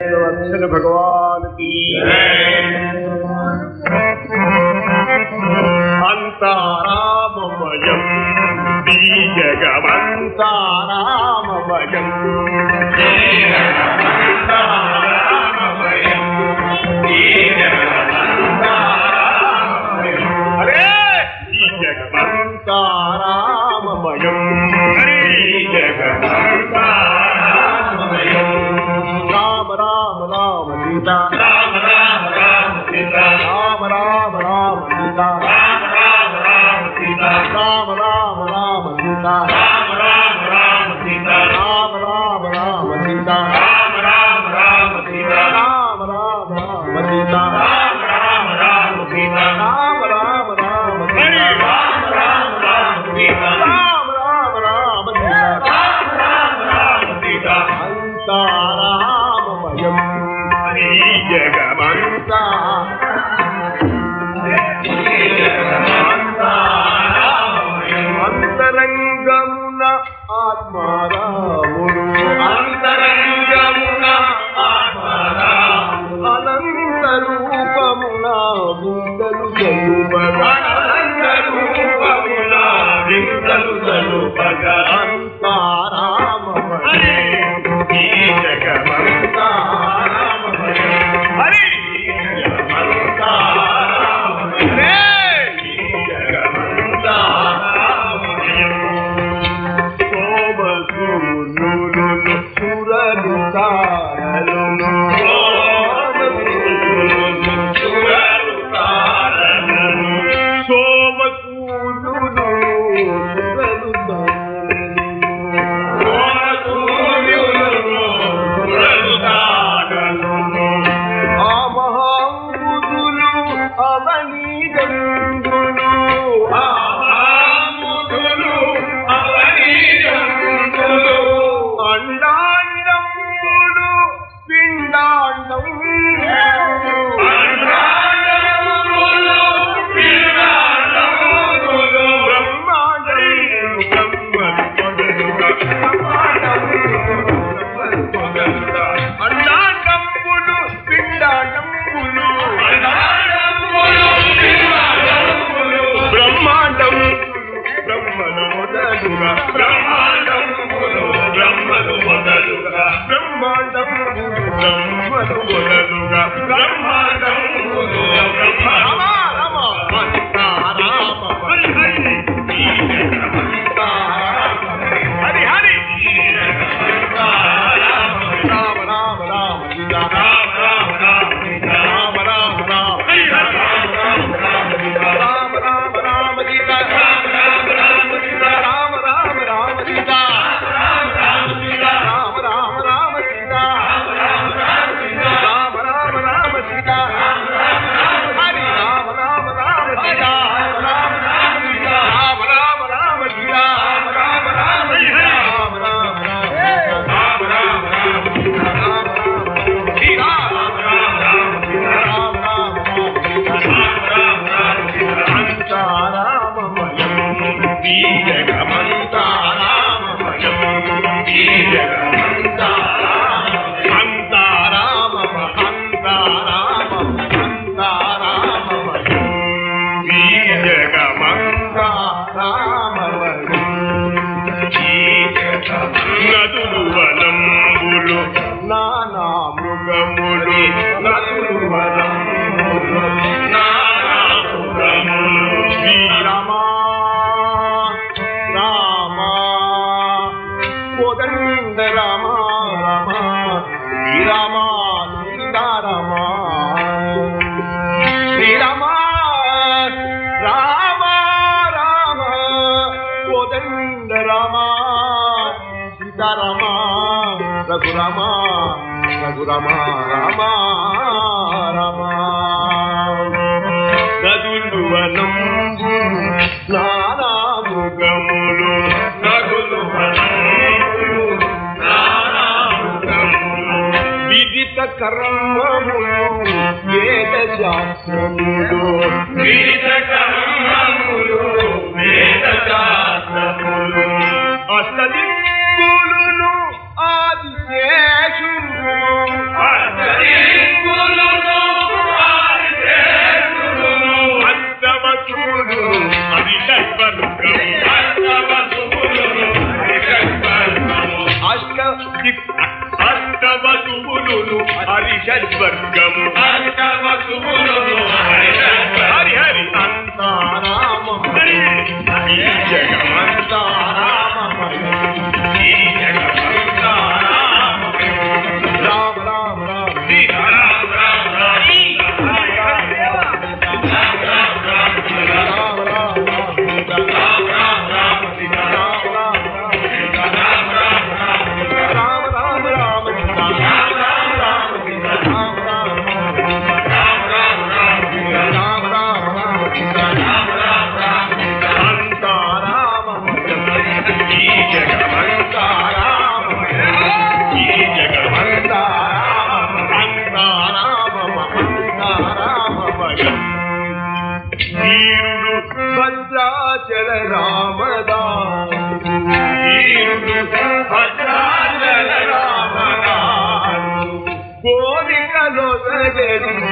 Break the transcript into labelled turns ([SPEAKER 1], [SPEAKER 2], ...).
[SPEAKER 1] अक्षर भगवान की। अंतारामयम जगवंतारामयम தான் ఆత్మారాముడు అంతరంగమున అనంత రూపమున వింతలు చలుపగా అనంత రూపమున ಬ್ರಹ್ಮಾಂಡಂ ಬ್ರಹ್ಮದು ಮೊದಲುಗ ಬ್ರಹ್ಮಾಂಡಂ నదులు వనంబులు నానా మృగములు నదులు వనంబులు సీతారామా రఘురామా రఘురామా రామా రామా.
[SPEAKER 2] అష్టవ సుబులు హరిషడ్వర్గము
[SPEAKER 1] అష్టవ సుబులు ಹೇಳಿದ್ದೀನಿ